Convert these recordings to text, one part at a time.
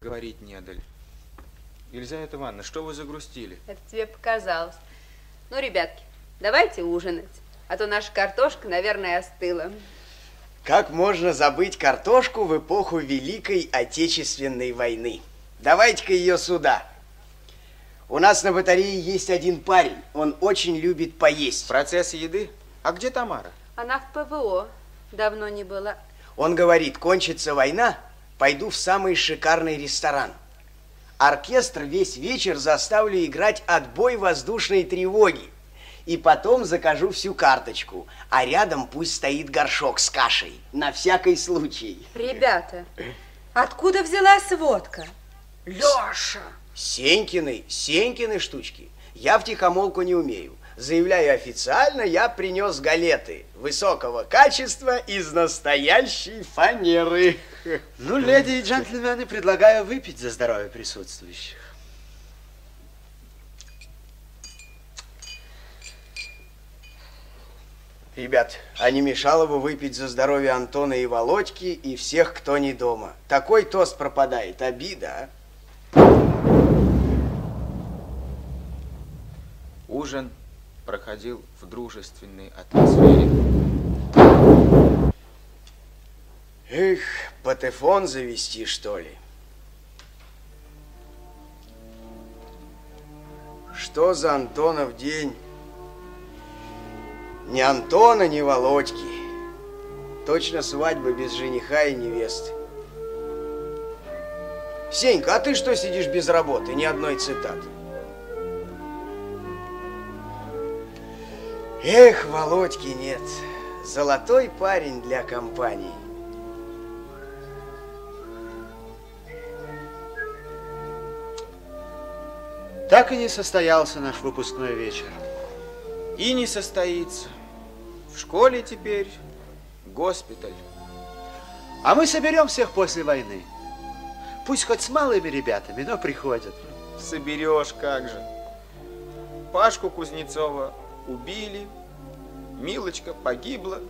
Говорить не дали. Елизавета Ивановна, что вы загрустили? Это тебе показалось. Ну, ребятки, давайте ужинать, а то наша картошка, наверное, остыла. Как можно забыть картошку в эпоху Великой Отечественной войны? Давайте-ка ее сюда. У нас на батарее есть один парень. Он очень любит поесть. Процесс еды? А где Тамара? Она в ПВО. Давно не была. Он говорит, кончится война, пойду в самый шикарный ресторан. Оркестр весь вечер заставлю играть отбой воздушной тревоги. И потом закажу всю карточку, а рядом пусть стоит горшок с кашей, на всякий случай. Ребята, откуда взялась водка? Леша! Сенькины, Сенькины штучки. Я в тихомолку не умею. Заявляю официально, я принес галеты высокого качества из настоящей фанеры. Ну, леди и джентльмены, предлагаю выпить за здоровье присутствующих. Ребят, а не мешало бы выпить за здоровье Антона и Володьки и всех, кто не дома. Такой тост пропадает, обида, а? Ужин проходил в дружественной атмосфере. Эх, патефон завести, что ли? Что за Антонов день? Ни Антона, ни Володьки. Точно свадьба без жениха и невесты. Сенька, а ты что сидишь без работы? Ни одной цитаты. Эх, Володьки нет. Золотой парень для компании. Так и не состоялся наш выпускной вечер. И не состоится. В школе теперь госпиталь. А мы соберем всех после войны. Пусть хоть с малыми ребятами, но приходят. Соберешь, как же. Пашку Кузнецова убили, Милочка погибла.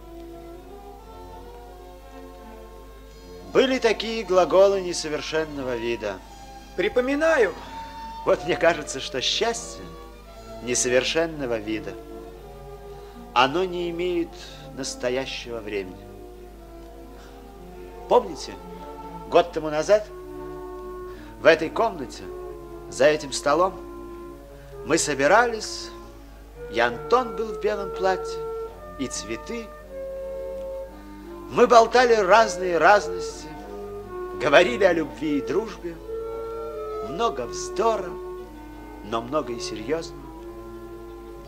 Были такие глаголы несовершенного вида. Припоминаю. Вот мне кажется, что счастье несовершенного вида, оно не имеет настоящего времени. Помните, год тому назад в этой комнате, за этим столом, мы собирались, и Антон был в белом платье, и цветы. Мы болтали разные разности, говорили о любви и дружбе, много вздора, но много и серьезного.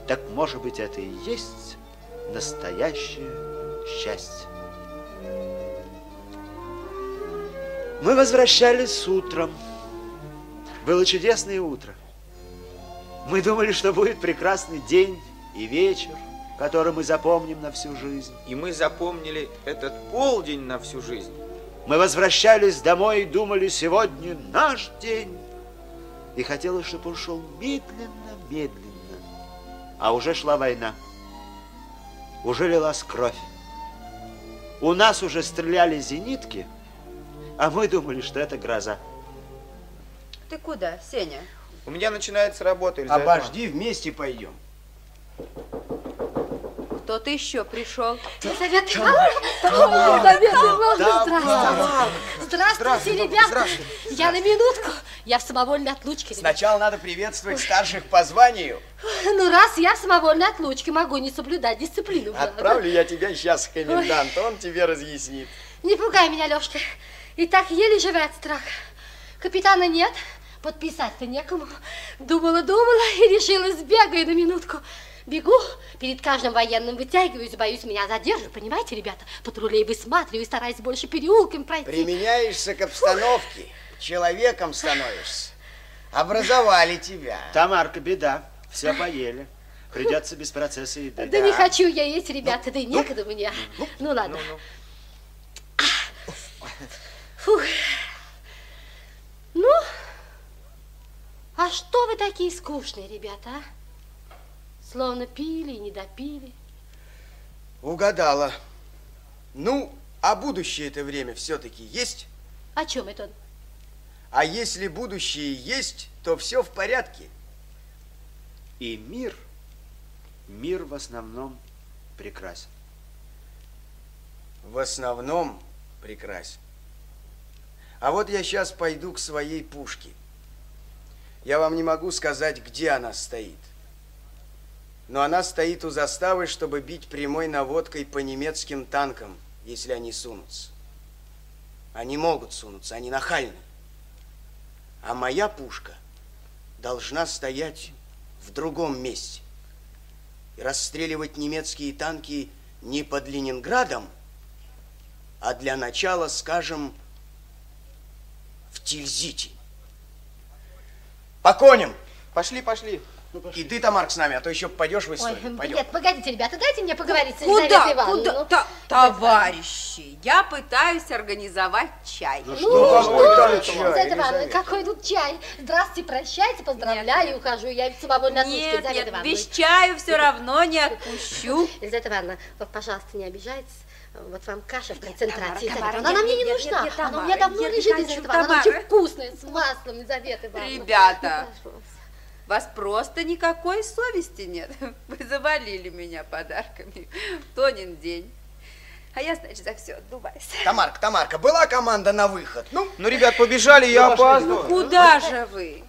Так, может быть, это и есть настоящее счастье. Мы возвращались утром. Было чудесное утро. Мы думали, что будет прекрасный день и вечер, который мы запомним на всю жизнь. И мы запомнили этот полдень на всю жизнь. Мы возвращались домой и думали, сегодня наш день. И хотелось, чтобы он шел медленно, медленно. А уже шла война. Уже лилась кровь. У нас уже стреляли зенитки, а мы думали, что это гроза. Ты куда, Сеня? У меня начинается работа, Елизавета Обожди, вместе пойдем. Кто-то еще пришел. Елизавета Ивановна! Елизавета Ивановна, здравствуйте! Здравствуйте, Здравствуй, ребята! здравствуй. Я на минутку, я в самовольной отлучке. Сначала надо приветствовать старших по званию. Ну, раз я в самовольной отлучке, могу не соблюдать дисциплину. Отправлю я тебя сейчас к коменданту, он тебе разъяснит. Не пугай меня, Лешка. И так еле живет от страха. Капитана нет, подписать-то некому. Думала, думала и решила, сбегаю на минутку. Бегу, перед каждым военным вытягиваюсь, боюсь, меня задержат, понимаете, ребята? Патрулей высматриваю, стараюсь больше переулками пройти. Применяешься к обстановке, человеком становишься. Образовали тебя. Тамарка, беда. Все поели. Придется без процесса еды. Да, не хочу я есть, ребята, да и некогда мне. Ну, ладно. Фух. Ну, а что вы такие скучные, ребята, а? Словно пили и не допили. Угадала. Ну, а будущее это время все-таки есть? О чем это он? А если будущее есть, то все в порядке. И мир, мир в основном прекрасен. В основном прекрасен. А вот я сейчас пойду к своей пушке. Я вам не могу сказать, где она стоит. Но она стоит у заставы, чтобы бить прямой наводкой по немецким танкам, если они сунутся. Они могут сунуться, они нахальны. А моя пушка должна стоять в другом месте. И расстреливать немецкие танки не под Ленинградом, а для начала, скажем, в Тильзите. По коням! Пошли, пошли. И ты, Тамарк, с нами, а то еще пойдешь в Ой, историю. Пойдем. нет, погодите, ребята, дайте мне поговорить с Елизаветой Куда? Ивановной. Куда? ну. Та- товарищи, я пытаюсь организовать чай. Ну, какой что там вы, чай, Елизавета Ивановна, какой тут чай? Здравствуйте, прощайте, поздравляю, ухожу. Я свободно отпуск, Нет, Елизавета нет, Ивановна. без чаю все равно не отпущу. Елизавета Ивановна, вот, пожалуйста, не обижайтесь. Вот вам каша в концентрате, Нет, Тамара, Ивановна. Она нет, мне не нет, нужна. нет, Она у меня Тамара, давно нет, не лежит, Елизавета Ивановна. Она Тамара. очень вкусная, с маслом, Елизавета Ивановна. Ребята. Ну, вас. Просто никакой совести нет. Вы завалили меня подарками. Тонин день. А я, значит, за все отдуваюсь. Тамарка, Тамарка, была команда на выход. Ну, Ну, ребят, побежали, я опаздываю. Куда же вы?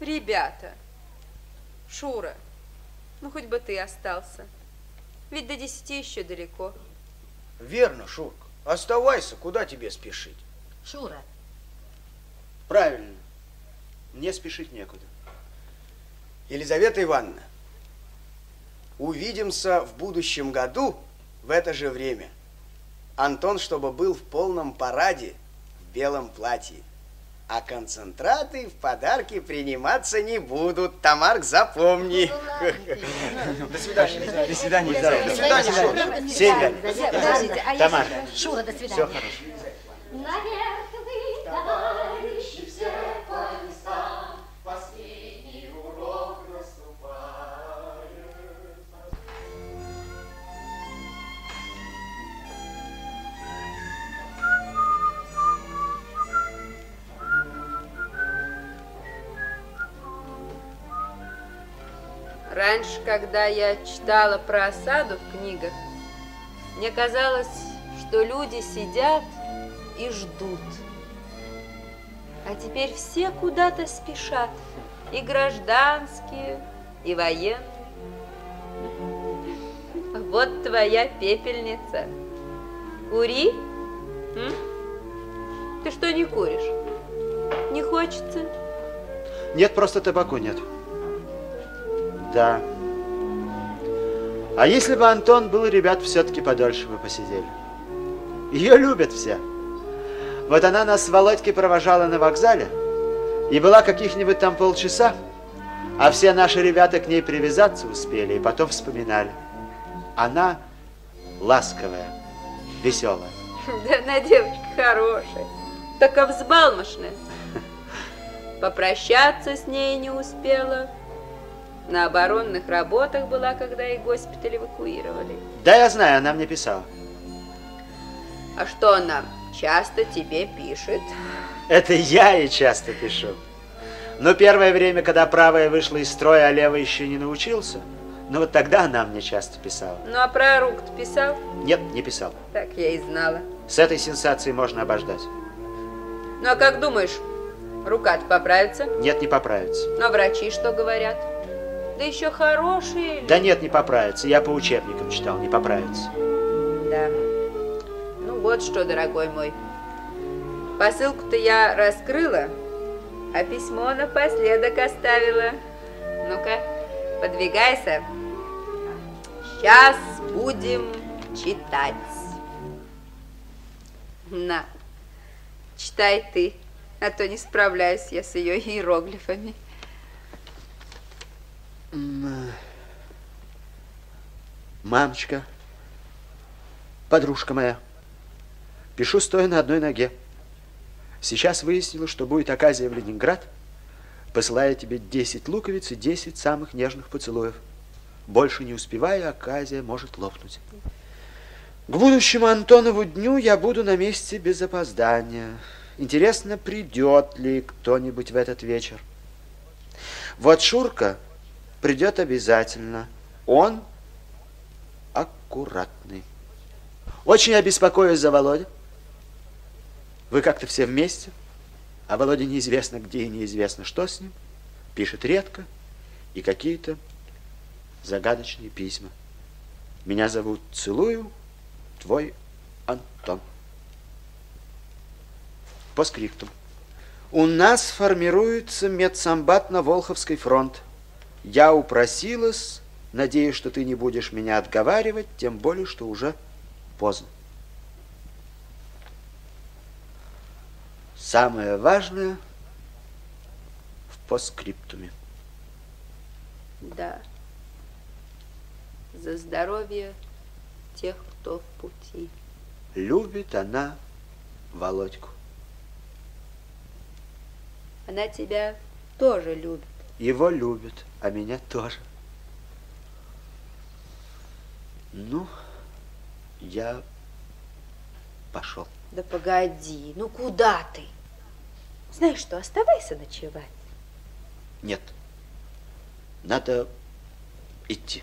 Ребята. Шура, ну хоть бы ты остался. Ведь до десяти еще далеко. верно, Шурка. Оставайся, куда тебе спешить? Шура, Правильно. Мне спешить некуда. Елизавета Ивановна, увидимся в будущем году в это же время. Антон, чтобы был в полном параде, в белом платье. А концентраты в подарки приниматься не будут. Тамарк, запомни. До свидания. До свидания. До свидания, Шура. Сеня. Подождите, а Тамара, Шура, до все свидания. хорошо. Наверх Раньше, когда я читала про осаду в книгах, мне казалось, что люди сидят и ждут. А теперь все куда-то спешат. И гражданские, и военные. Вот твоя пепельница. Кури? М? Ты что не куришь? Не хочется? Нет, просто табаку нет. Да. А если бы Антон был, ребят все-таки подольше бы посидели. Ее любят все. Вот она нас с Володькой провожала на вокзале, и была каких-нибудь там полчаса, а все наши ребята к ней привязаться успели и потом вспоминали. Она ласковая, веселая. Да она девочка хорошая, только взбалмошная. Попрощаться с ней не успела. На оборонных работах была, когда и госпиталь эвакуировали. Да, я знаю, она мне писала. А что она часто тебе пишет? Это я ей часто пишу. Но первое время, когда правая вышла из строя, а левая еще не научился, ну вот тогда она мне часто писала. Ну а про руку ты писал? Нет, не писал. Так я и знала. С этой сенсацией можно обождать. Ну а как думаешь, рука-то поправится? Нет, не поправится. А врачи что говорят? Да еще хорошие. Да нет, не поправится. Я по учебникам читал, не поправится. Да. Ну вот что, дорогой мой. Посылку-то я раскрыла, а письмо напоследок оставила. Ну-ка, подвигайся. Сейчас будем читать. На, читай ты, а то не справляюсь я с ее иероглифами. Мамочка, подружка моя, пишу стоя на одной ноге. Сейчас выяснила, что будет оказия в Ленинград. Посылаю тебе 10 луковиц и 10 самых нежных поцелуев. Больше не успеваю, оказия может лопнуть. К будущему Антонову дню я буду на месте без опоздания. Интересно, придет ли кто-нибудь в этот вечер. Вот Шурка придет обязательно. Он аккуратный. Очень обеспокоюсь за Володю. Вы как-то все вместе, а Володя неизвестно где и неизвестно что с ним. Пишет редко и какие-то загадочные письма. Меня зовут Целую, твой Антон. По скрипту. У нас формируется медсамбат на Волховский фронт. Я упросилась, надеюсь, что ты не будешь меня отговаривать, тем более, что уже поздно. Самое важное в постскриптуме. Да. За здоровье тех, кто в пути. Любит она Володьку. Она тебя тоже любит. Его любит, а меня тоже. Ну, я пошел. Да погоди, ну куда ты? Знаешь что, оставайся ночевать. Нет, надо идти.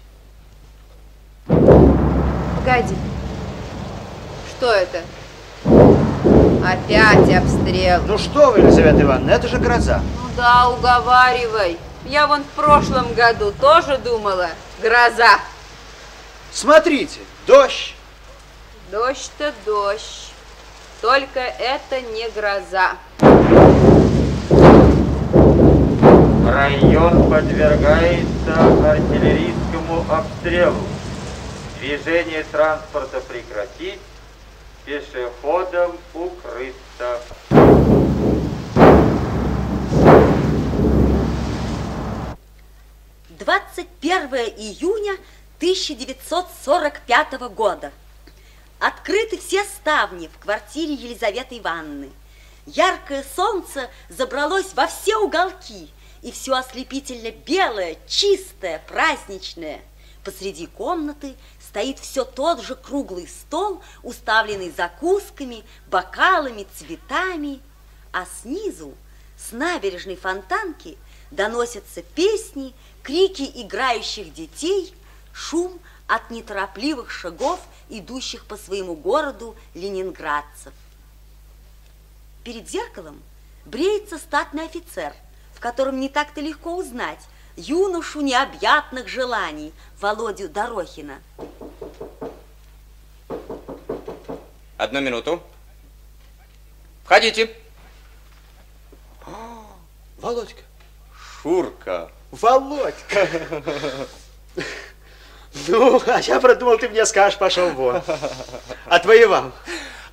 Погоди. Что это? Опять обстрел. Ну что вы, Елизавета Ивановна, это же гроза. Ну да, уговаривай. Я вон в прошлом году тоже думала. Гроза. Смотрите, дождь. Дождь-то дождь. Только это не гроза. Район подвергается артиллерийскому обстрелу. Движение транспорта прекратить, пешеходам укрыться. Двадцать первое июня 1945 года. Открыты все ставни в квартире Елизаветы Ивановны. Яркое солнце забралось во все уголки, и все ослепительно белое, чистое, праздничное. Посреди комнаты стоит все тот же круглый стол, уставленный закусками, бокалами, цветами, а снизу, с набережной фонтанки, доносятся песни, крики играющих детей, шум от неторопливых шагов, идущих по своему городу ленинградцев. Перед зеркалом бреется статный офицер, в котором не так-то легко узнать юношу необъятных желаний Володю Дорохина. Одну минуту. Входите. Володька. Шурка. Володька. Ну, а я продумал, ты мне скажешь, пошел вон. Отвоевал.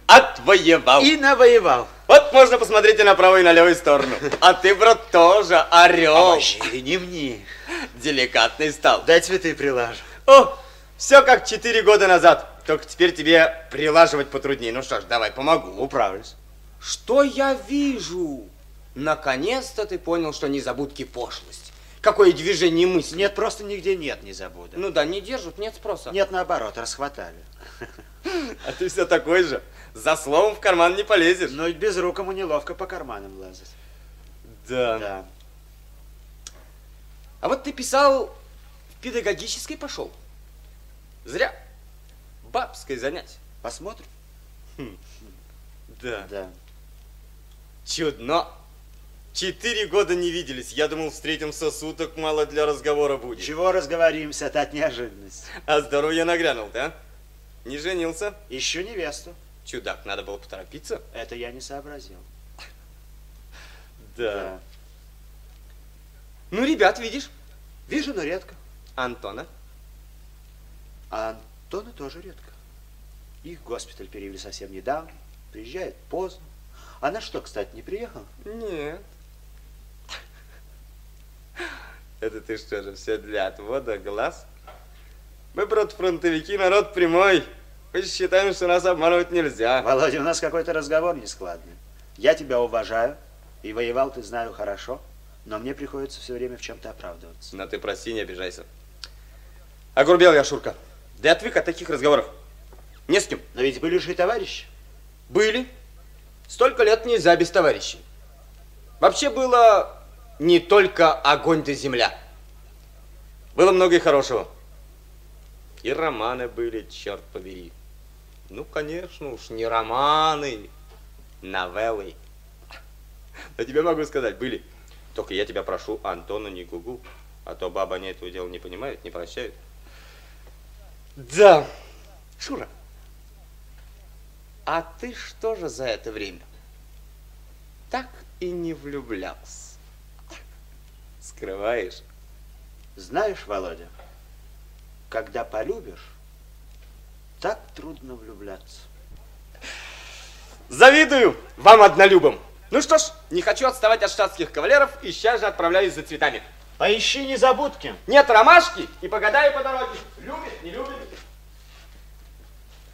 Отвоевал. И навоевал. Вот можно посмотреть и на правую, и на левую сторону. А ты, брат, тоже орел. Обожди, не мне. Деликатный стал. Дай цветы прилажу. О, все как четыре года назад. Только теперь тебе прилаживать потруднее. Ну что ж, давай, помогу. Управлюсь. Что я вижу? Наконец-то ты понял, что незабудки пошлость. Какое движение мысли. Нет, просто нигде нет, не забуду. Ну да, не держат, нет спроса. Нет, наоборот, расхватали. А ты все такой же. За словом в карман не полезешь. Но ведь без рукому неловко по карманам лазать. Да. Да. А вот ты писал, в педагогической пошел. Зря. Бабское занятие. Посмотрим. Да. Да. Чудно. Четыре года не виделись. Я думал, встретимся суток, мало для разговора будет. Чего разговоримся, это от неожиданности. А здоровье нагрянул, да? Не женился? Ищу невесту. Чудак, надо было поторопиться. Это я не сообразил. Да. Ну, ребят, видишь? Вижу, но редко. Антона. А Антона тоже редко. Их в госпиталь перевели совсем недавно. Приезжает поздно. А на что, кстати, не приехал? Нет. Это ты что же, все для отвода глаз? Мы, брат, фронтовики, народ прямой. Мы считаем, что нас обманывать нельзя. Володя, у нас какой-то разговор нескладный. Я тебя уважаю, и воевал ты знаю хорошо, но мне приходится все время в чем-то оправдываться. Но ты прости, не обижайся. Огрубел я, Шурка. Да и отвык от таких разговоров. Не с кем. Но ведь были же и товарищи. Были. Столько лет нельзя без товарищей. Вообще было не только огонь да земля. Было много и хорошего. И романы были, черт побери. Ну, конечно уж, не романы, новеллы. Но тебе могу сказать, были. Только я тебя прошу, Антона, не гугу, а то баба они этого дела не понимают, не прощают. Да, Шура, а ты что же за это время? Так и не влюблялся. Скрываешь? Знаешь, Володя, когда полюбишь, так трудно влюбляться. Завидую вам однолюбам. Ну что ж, не хочу отставать от штатских кавалеров и сейчас же отправляюсь за цветами. Поищи незабудки. Нет ромашки и погадаю по дороге. Любит, не любит.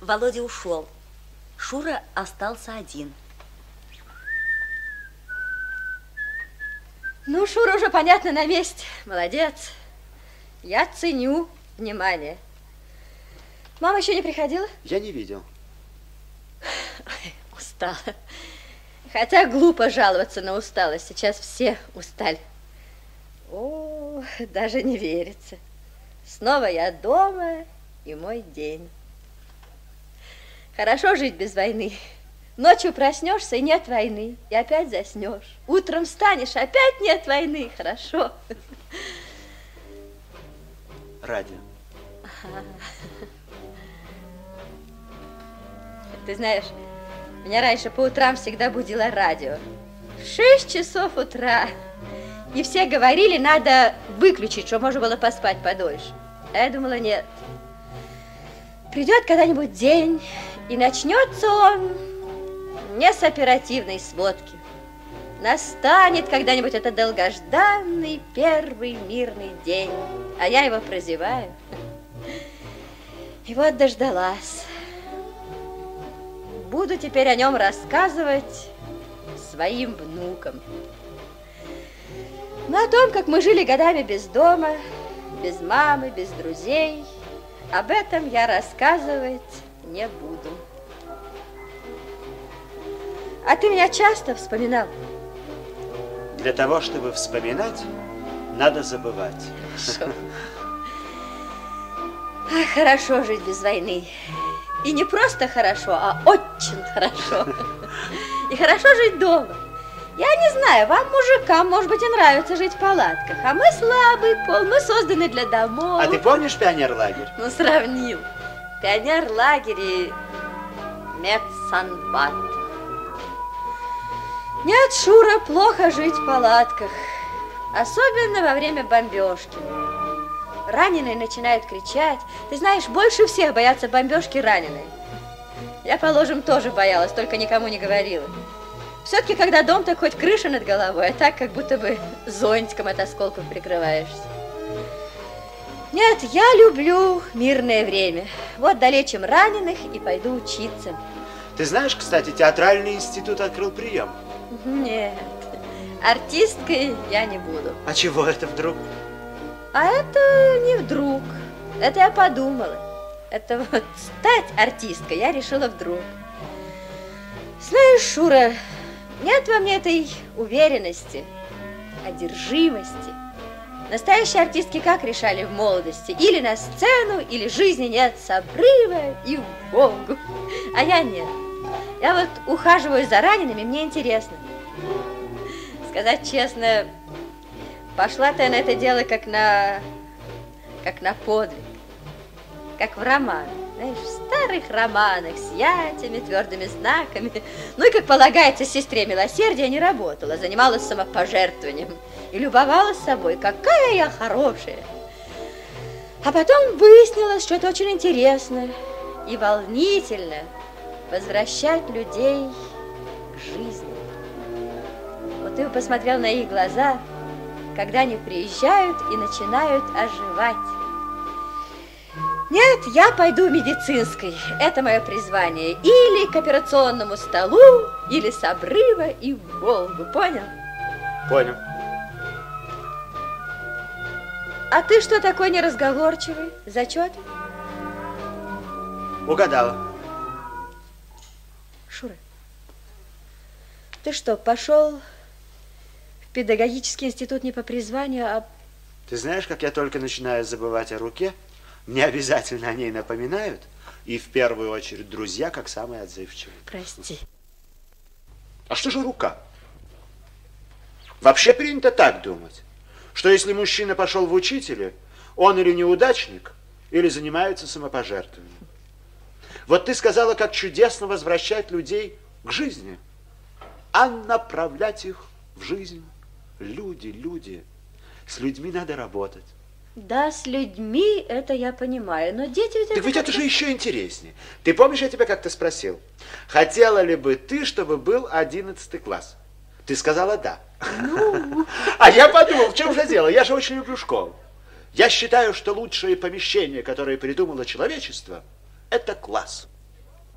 Володя ушел. Шура остался один. Ну, Шура уже, понятно, на месте. Молодец. Я ценю внимание. Мама еще не приходила? Я не видел. Устала. Хотя глупо жаловаться на усталость. Сейчас все устали. О, даже не верится. Снова я дома и мой день. Хорошо жить без войны. Ночью проснешься, и нет войны, и опять заснешь. Утром встанешь, опять нет войны. Хорошо. Радио. Ты знаешь, меня раньше по утрам всегда будило радио. В шесть часов утра. И все говорили, надо выключить, чтобы можно было поспать подольше. А я думала, нет. Придет когда-нибудь день, и начнется он не с оперативной сводки. Настанет когда-нибудь этот долгожданный первый мирный день, а я его прозеваю. И вот дождалась. Буду теперь о нем рассказывать своим внукам. Но о том, как мы жили годами без дома, без мамы, без друзей, об этом я рассказывать не буду. А ты меня часто вспоминал? Для того, чтобы вспоминать, надо забывать. Хорошо. Ах, хорошо жить без войны. И не просто хорошо, а очень хорошо. И хорошо жить дома. Я не знаю, вам, мужикам, может быть, и нравится жить в палатках, а мы слабый пол, мы созданы для домов. А ты помнишь пионерлагерь? Ну, сравнил. Пионер-лагерь и медсанбат. Нет, Шура, плохо жить в палатках, особенно во время бомбежки. Раненые начинают кричать. Ты знаешь, больше всех боятся бомбежки раненые. Я, положим, тоже боялась, только никому не говорила. Все-таки, когда дом, так хоть крыша над головой, а так, как будто бы зонтиком от осколков прикрываешься. Нет, я люблю мирное время. Вот долечим раненых и пойду учиться. Ты знаешь, кстати, театральный институт открыл прием. Нет, артисткой я не буду. А чего это вдруг? А это не вдруг. Это я подумала. Это вот стать артисткой я решила вдруг. Знаешь, Шура, нет во мне этой уверенности, одержимости. Настоящие артистки как решали в молодости? Или на сцену, или жизни нет с обрыва и в Волгу. А я нет. Я вот ухаживаю за ранеными, мне интересно. Сказать честно, пошла-то я на это дело как на... как на подвиг. Как в роман. Знаешь, в старых романах с ятями, твердыми знаками. Ну и, как полагается, сестре милосердия не работала, занималась самопожертвованием и любовалась собой, какая я хорошая. А потом выяснилось, что это очень интересно и волнительно возвращать людей к жизни. Вот ты посмотрел на их глаза, когда они приезжают и начинают оживать. Нет, я пойду медицинской. Это мое призвание. Или к операционному столу, или с обрыва и в Волгу. Понял? Понял. А ты что такой неразговорчивый? Зачет? Угадала. Шура, Ты что, пошел педагогический институт не по призванию, а Ты знаешь, как я только начинаю забывать о руке, мне обязательно о ней напоминают, и в первую очередь друзья, как самые отзывчивые. прости. А что же рука? Вообще принято так думать, что если мужчина пошел в учителя, он или неудачник, или занимается самопожертвованием. Вот ты сказала, как чудесно возвращать людей к жизни, а направлять их в жизнь. Люди, люди. С людьми надо работать. Да, с людьми это я понимаю, но дети ведь... Так ведь это же еще интереснее. Ты помнишь, я тебя как-то спросил, хотела ли бы ты, чтобы был одиннадцатый класс? Ты сказала да. Ну? А я подумал, в чем же дело? Я же очень люблю школу. Я считаю, что лучшее помещение, которое придумало человечество, это класс.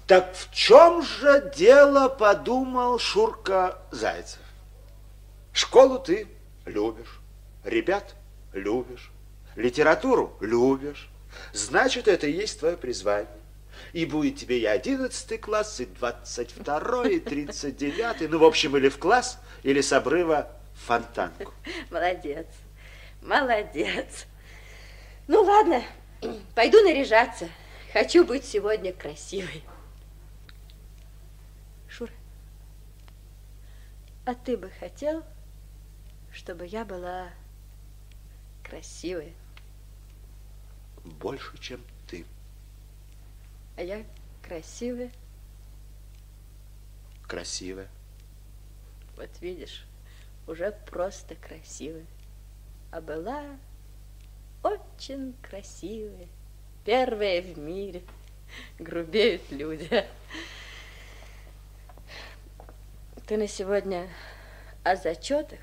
Так в чем же дело, подумал Шурка Зайцев? Школу ты любишь, ребят любишь, литературу любишь. Значит, это и есть твое призвание. И будет тебе и одиннадцатый класс, и двадцать второй, и тридцать девятый. Ну, в общем, или в класс, или с обрыва в фонтанку. Молодец, молодец. Ну, ладно, пойду наряжаться. Хочу быть сегодня красивой. Шура, а ты бы хотел, чтобы я была красивая, Больше, чем ты. а я красивая? Красивая. Вот видишь, уже просто красивая. А была очень красивая. Первая в мире. Грубеют люди. Ты на сегодня о зачетах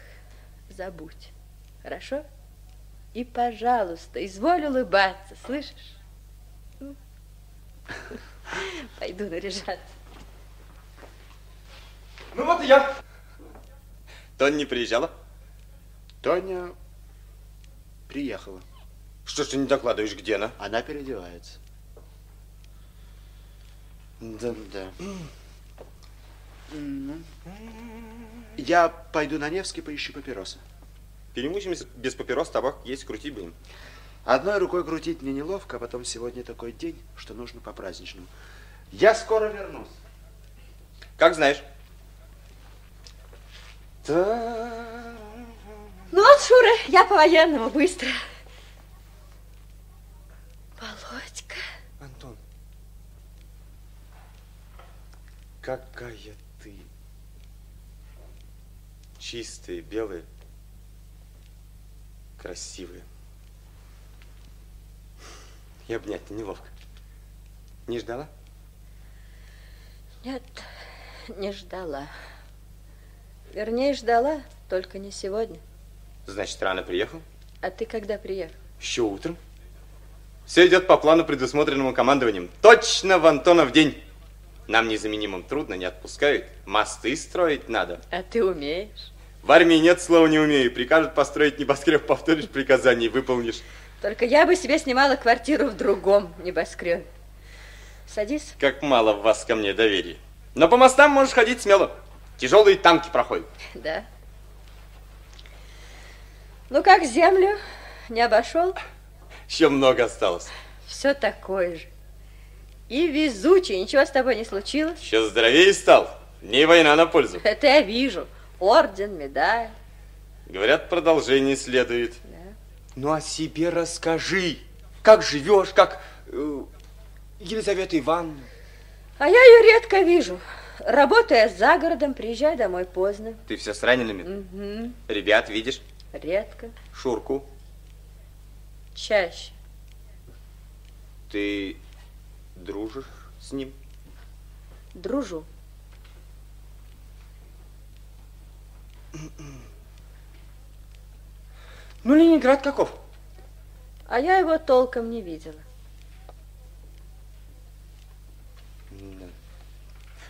забудь. Хорошо? И, пожалуйста, изволь улыбаться, слышишь? Пойду наряжаться. Ну вот и я. Тоня не приезжала? Тоня приехала. Что ж ты не докладываешь, где она? Она переодевается. Да. Да. Я пойду на Невский, поищу папиросы. Перемучимся без папирос, табак есть, крутить будем. Одной рукой крутить мне неловко, а потом сегодня такой день, что нужно по-праздничному. Я скоро вернусь. Как знаешь. Ну вот, Шура, я по-военному, быстро. Володька. Антон. Какая ты. Чистая, белая. Красивая. И обнять-то неловко. Не ждала? Нет, не ждала. Вернее, ждала, только не сегодня. Значит, рано приехал? А ты когда приехал? Еще утром. Все идет по плану, предусмотренному командованием. Точно в Антонов день. Нам незаменимым трудно, не отпускают. Мосты строить надо. А ты умеешь? В армии нет слова «не умею». Прикажут построить небоскреб, повторишь приказание выполнишь. Только я бы себе снимала квартиру в другом небоскребе. Садись. Как мало в вас ко мне доверия. Но по мостам можешь ходить смело. Тяжелые танки проходят. Да. Ну как землю? Не обошел? Еще много осталось. Все такое же. И везучий, ничего с тобой не случилось? Еще здоровее стал. Не война на пользу. Это я вижу. Орден, медаль. Говорят, продолжение следует. Да. Ну, о себе расскажи. Как живешь, как э, Елизавета Ивановна. А я ее редко вижу. Работая за городом, приезжаю домой поздно. Ты все с ранеными? Угу. Ребят видишь? Редко. Шурку. Чаще. Ты дружишь с ним? Дружу. Ну, Ленинград каков? А я его толком не видела.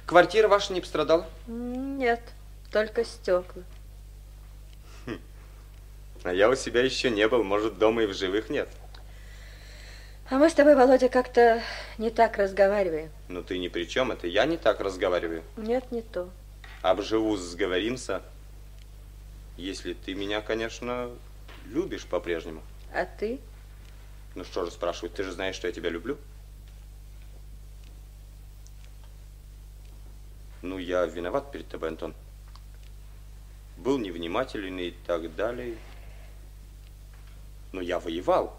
Квартира ваша не пострадала? Нет, только стекла. А я у себя еще не был. Может, дома и в живых нет. А мы с тобой, Володя, как-то не так разговариваем. Ну, ты ни при чем. Это я не так разговариваю. Нет, не то. обживусь, сговоримся. Если ты меня, конечно, любишь по-прежнему. А ты? Ну что же спрашивать, ты же знаешь, что я тебя люблю? Ну, я виноват перед тобой, Антон. Был невнимателен и так далее. Но я воевал.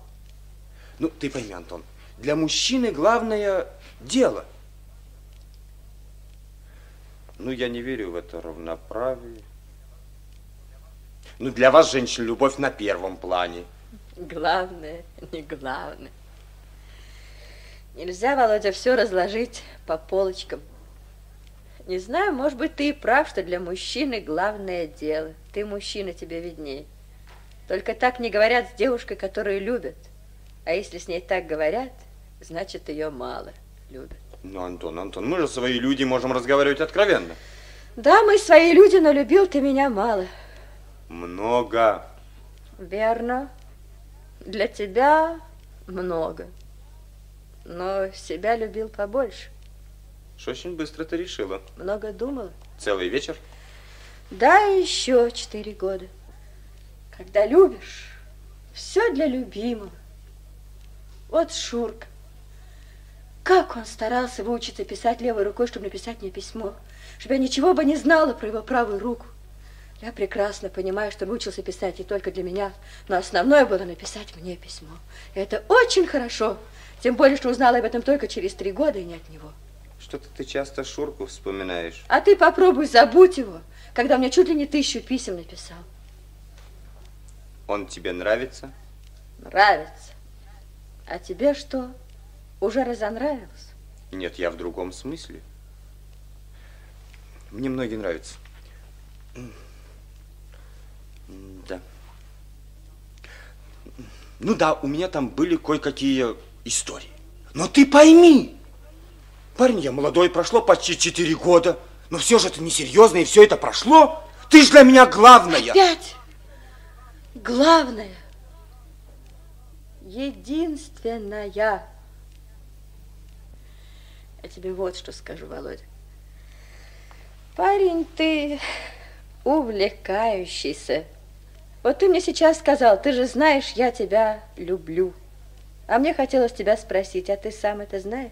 Ну, ты пойми, Антон, для мужчины главное дело. Ну, я не верю в это равноправие. Ну, для вас, женщин, любовь на первом плане. Главное, не главное. Нельзя, Володя, все разложить по полочкам. Не знаю, может быть, ты и прав, что для мужчины главное дело. Ты мужчина, тебе виднее. Только так не говорят с девушкой, которую любят. А если с ней так говорят, значит, ее мало любят. Ну, Антон, Антон, мы же свои люди, можем разговаривать откровенно. Да, мы свои люди, но любил ты меня мало. Много. Верно. Для тебя много. Но себя любил побольше. Что очень быстро ты решила? Много думала. Целый вечер? Да, еще четыре года. Когда любишь, все для любимого. Вот Шурка. Как он старался выучиться писать левой рукой, чтобы написать мне письмо, чтобы я ничего бы не знала про его правую руку. Я прекрасно понимаю, что выучился писать не только для меня, но основное было написать мне письмо. И это очень хорошо, тем более, что узнала об этом только через три года и не от него. Что-то ты часто Шурку вспоминаешь. А ты попробуй забудь его, когда мне чуть ли не тысячу писем написал. Он тебе нравится? Нравится. А тебе что, уже разонравилось? Нет, я в другом смысле. Мне многие нравятся. Да. Ну да, у меня там были кое-какие истории. Но ты пойми, парень я молодой, прошло почти четыре года, но все же это несерьезно, и все это прошло. Ты же для меня главная. Опять? Главное. Единственная. Я тебе вот что скажу, Володя. Парень ты увлекающийся. Вот ты мне сейчас сказал, ты же знаешь, я тебя люблю. А мне хотелось тебя спросить, а ты сам это знаешь?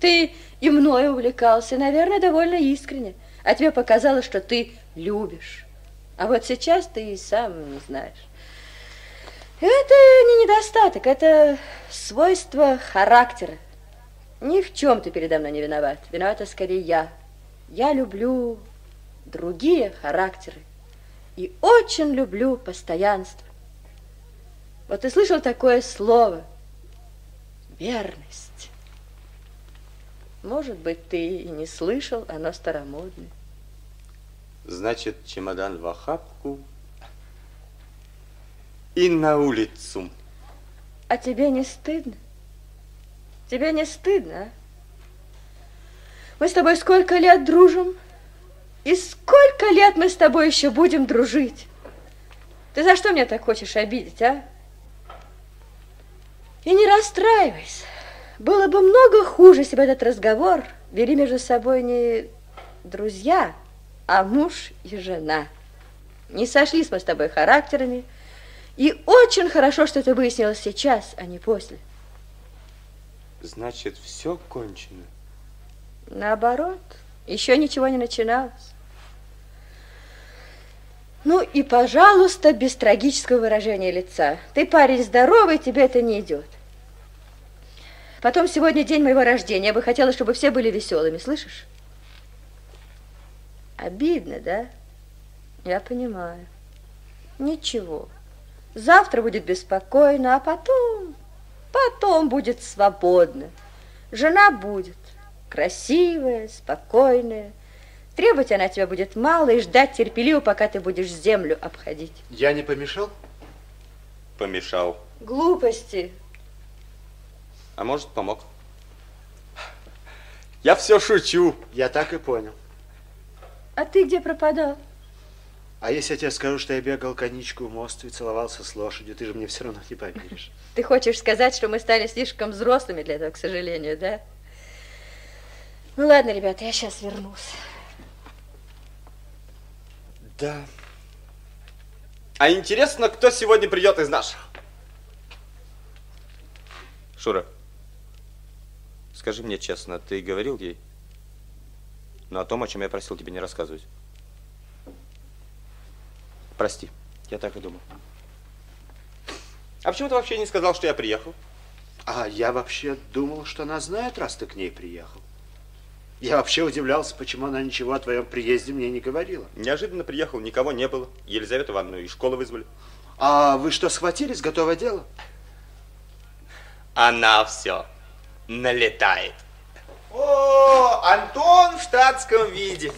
Ты и мной увлекался, наверное, довольно искренне. А тебе показалось, что ты любишь. А вот сейчас ты и сам не знаешь. Это не недостаток, это свойство характера. Ни в чем ты передо мной не виноват. Виновата скорее я. Я люблю другие характеры. И очень люблю постоянство. Вот ты слышал такое слово? Верность. Может быть, ты и не слышал, оно старомодное. Значит, чемодан в охапку и на улицу. А тебе не стыдно? Тебе не стыдно, а? Мы с тобой сколько лет дружим? И сколько лет мы с тобой еще будем дружить? Ты за что меня так хочешь обидеть, а? И не расстраивайся. Было бы много хуже, если бы этот разговор вели между собой не друзья, а муж и жена. Не сошлись мы с тобой характерами, и очень хорошо, что это выяснилось сейчас, а не после. Значит, все кончено. Наоборот, еще ничего не начиналось. Ну и, пожалуйста, без трагического выражения лица. Ты парень здоровый, тебе это не идет. Потом сегодня день моего рождения. Я бы хотела, чтобы все были веселыми, слышишь? Обидно, да? Я понимаю. Ничего. Завтра будет беспокойно, а потом... Потом будет свободно. Жена будет красивая, спокойная. Требовать она тебя будет мало и ждать терпеливо, пока ты будешь землю обходить. Я не помешал? Помешал. Глупости. А может, помог? Я все шучу. Я так и понял. А ты где пропадал? А если я тебе скажу, что я бегал коничку в мост и целовался с лошадью, ты же мне все равно не поверишь. Ты хочешь сказать, что мы стали слишком взрослыми для этого, к сожалению, да? Ну ладно, ребята, я сейчас вернусь. Да. А интересно, кто сегодня придет из наших? Шура, скажи мне честно, ты говорил ей? Но о том, о чем я просил тебе не рассказывать. Прости, я так и думал. А почему ты вообще не сказал, что я приехал? А я вообще думал, что она знает, раз ты к ней приехал. Я вообще удивлялся, почему она ничего о твоем приезде мне не говорила. Неожиданно приехал, никого не было. Елизавету Ивановну из школы вызвали. А вы что, схватились? Готовое дело? Она все налетает. О, Антон в штатском виде.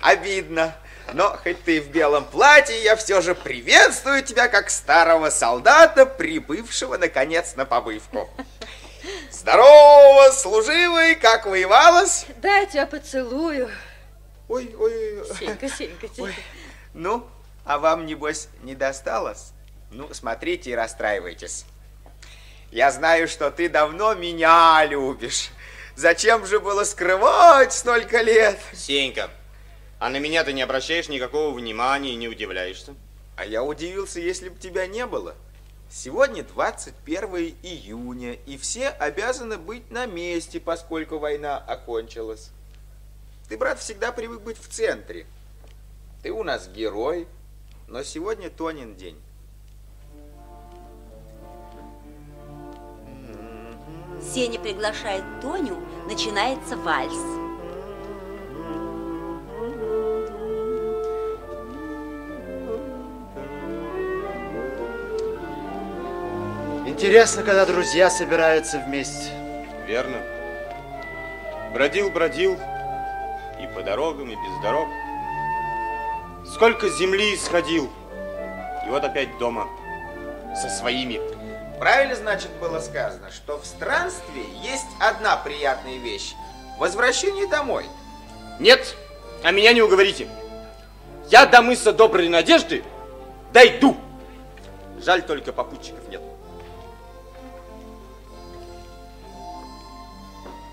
Обидно. Но хоть ты в белом платье, я все же приветствую тебя как старого солдата, прибывшего, наконец, на побывку. Здорово, служивый, как воевалась? Дай я тебя поцелую. Ой, ой, ой. Сенька, Сенька, тихо. Ну, а вам, небось, не досталось? Ну, смотрите и расстраивайтесь. Я знаю, что ты давно меня любишь. Зачем же было скрывать столько лет? Сенька, а на меня ты не обращаешь никакого внимания и не удивляешься? А я удивился, если бы тебя не было. Сегодня 21 июня, и все обязаны быть на месте, поскольку война окончилась. Ты, брат, всегда привык быть в центре. Ты у нас герой, но сегодня Тонин день. Сеня приглашает Тоню, начинается вальс. Интересно, когда друзья собираются вместе. Верно. Бродил, бродил, и по дорогам, и без дорог. Сколько земли исходил, и вот опять дома со своими. Правильно, значит, было сказано, что в странстве есть одна приятная вещь. Возвращение домой. Нет, а меня не уговорите. Я до мыса доброй надежды дойду. Жаль, только попутчиков нет.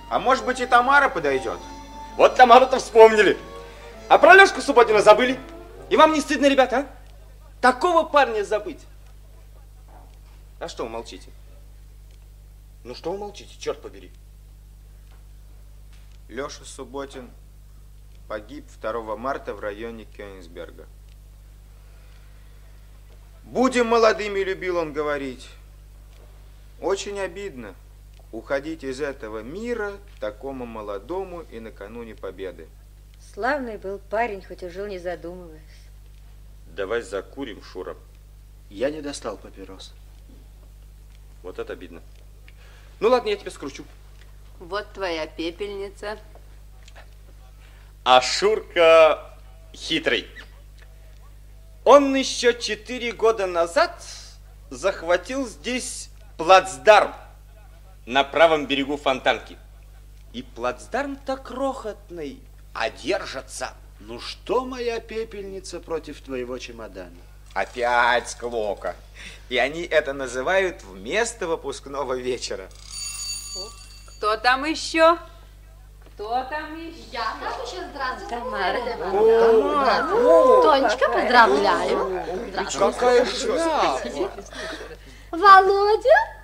А может быть и Тамара подойдет? Вот Тамару-то вспомнили. А про Лешку Субботина забыли. И вам не стыдно, ребята, а? Такого парня забыть. А что вы молчите? Ну что вы молчите, черт побери. Леша Субботин погиб 2 марта в районе Кёнигсберга. Будем молодыми, любил он говорить. Очень обидно уходить из этого мира такому молодому и накануне победы. Славный был парень, хоть и жил не задумываясь. Давай закурим, Шура. Я не достал папирос. Вот это обидно. Ну ладно, я тебя скручу. Вот твоя пепельница. А Шурка хитрый. Он еще четыре года назад захватил здесь плацдарм на правом берегу Фонтанки. И плацдарм-то крохотный, а держится. Ну что моя пепельница против твоего чемодана? Опять склока. И они это называют вместо выпускного вечера. Кто там еще? Кто там еще? Я там еще здравствуйте. Тамара. Здравствуйте. Тонечка, поздравляю. Здравствуйте. Какая шляпа! Володя,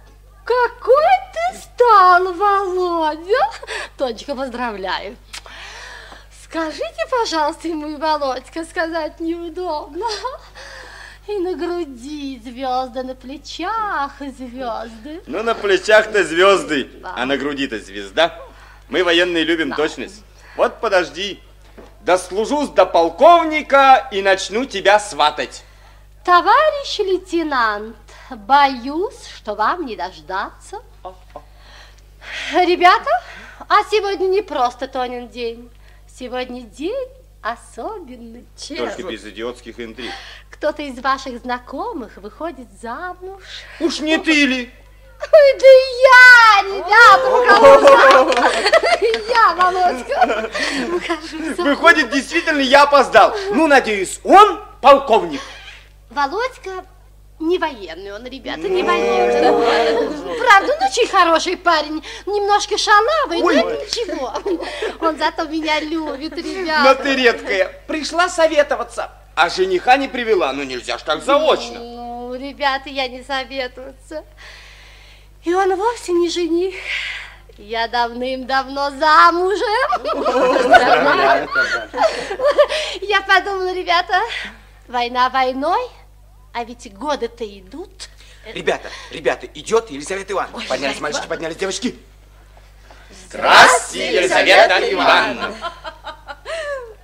какой ты стал, Володя. Тонечка, поздравляю. Скажите, пожалуйста, ему, Володька, сказать неудобно. И на груди звезды, на плечах звезды. Ну, на плечах-то звезды, а на груди-то звезда. Мы, военные, любим Да. точность. Вот подожди, дослужусь до полковника и начну тебя сватать. Товарищ лейтенант, боюсь, что вам не дождаться. Ребята, а сегодня не просто Тонин день. Сегодня день особенный. Только без идиотских интриг. Кто-то из ваших знакомых выходит замуж. Уж не ты ли? Ой, да я, ребята, у кого Я, Володька. Ухожу. Выходит, действительно, я опоздал. Ну, надеюсь, он полковник. Володька не военный он, ребята, не военный. Правда, он очень хороший парень. Немножко шалавый, но ничего. Он зато меня любит, Но ребята. ты редкая. Пришла советоваться. А жениха не привела? Ну нельзя ж так заочно. Ну, ребята, я не советуются. И он вовсе не жених. Я давным-давно замужем. Я подумала, ребята, война войной, а ведь годы-то идут. Ребята, ребята, идет Елизавета Ивановна. Поднялись мальчики, поднялись девочки. Здравствуйте, Елизавета Ивановна.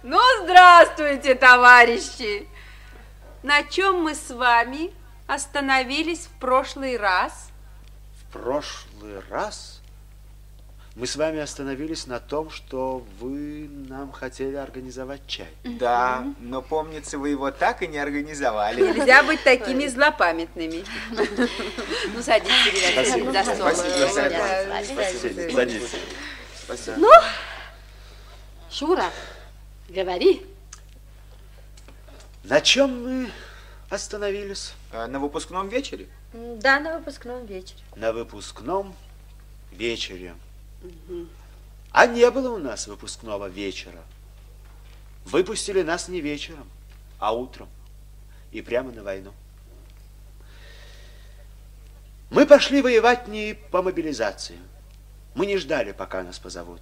Ну, здравствуйте, товарищи. На чем мы с вами остановились в прошлый раз? В прошлый раз мы с вами остановились на том, что вы нам хотели организовать чай. Да, но помнится, вы его так и не организовали. Нельзя быть такими злопамятными. Ну, садитесь, ребята, Спасибо. Садитесь. Спасибо. Ну, Шура, говори. На чем мы остановились? А На выпускном вечере? Да, на выпускном вечере. На выпускном вечере. А не было у нас выпускного вечера. Выпустили нас не вечером, а утром. И прямо на войну. Мы пошли воевать не по мобилизации. Мы не ждали, пока нас позовут.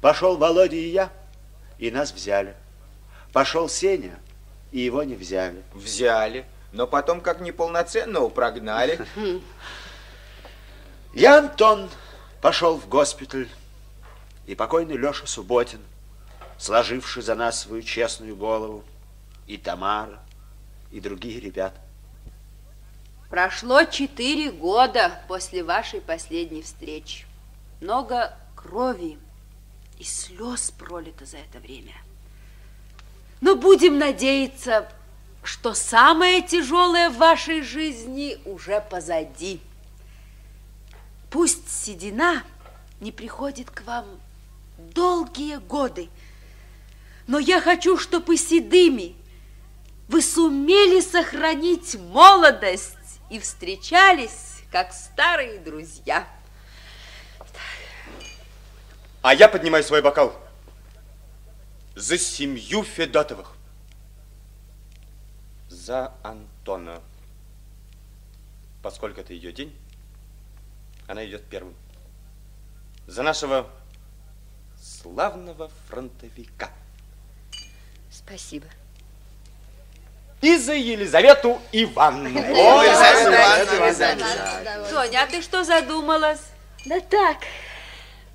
Пошел Володя и я, и нас взяли. Пошел Сеня, и его не взяли. Взяли, но потом как неполноценного прогнали. Я, Антон, пошел в госпиталь, и покойный Леша Субботин, сложивший за нас свою честную голову, и Тамара, и другие ребята. Прошло четыре года после вашей последней встречи. Много крови и слез пролито за это время. Но будем надеяться, что самое тяжелое в вашей жизни уже позади. Пусть седина не приходит к вам долгие годы, но я хочу, чтобы седыми вы сумели сохранить молодость и встречались, как старые друзья. А я поднимаю свой бокал за семью Федотовых. За Антона. Поскольку это ее день, она идет первым. За нашего славного фронтовика. Спасибо. И за Елизавету Ивановну. Ой, Елизавета Ивановна, Соня, а ты что задумалась? Да так.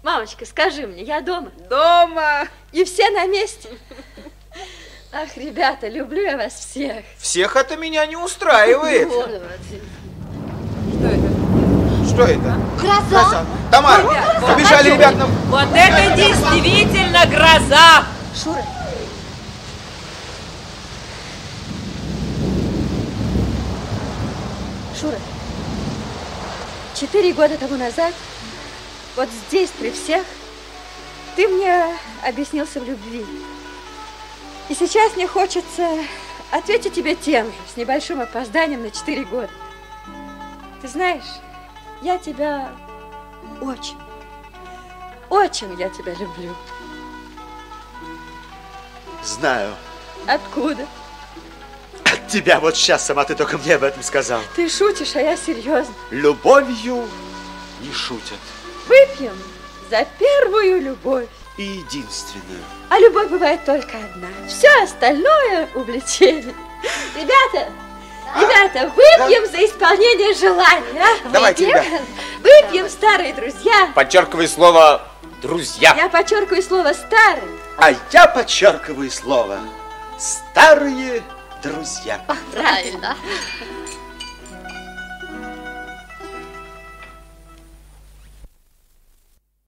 Мамочка, скажи мне, я дома? Дома. И все на месте? Ах, ребята, люблю я вас всех. Всех это меня не устраивает. Что это? Гроза. Тамара, побежали ребят на... Вот это действительно гроза! Шура, Шура, четыре года тому назад, вот здесь при всех, ты мне объяснился в любви. И сейчас мне хочется ответить тебе тем же, с небольшим опозданием на четыре года. Ты знаешь, я тебя очень, очень я тебя люблю. Знаю. Откуда? От тебя вот сейчас сама ты только мне об этом сказал. Ты шутишь, а я серьезно. Любовью не шутят. Выпьем за первую любовь. И единственную. А любовь бывает только одна. Все остальное увлечение. Ребята, ребята, выпьем за исполнение желания. а? Давайте, Выпьем? ребят. Выпьем, старые друзья. Подчеркивай слово «друзья». Я подчеркиваю слово старый. А я подчеркиваю слово «старые друзья». Правильно.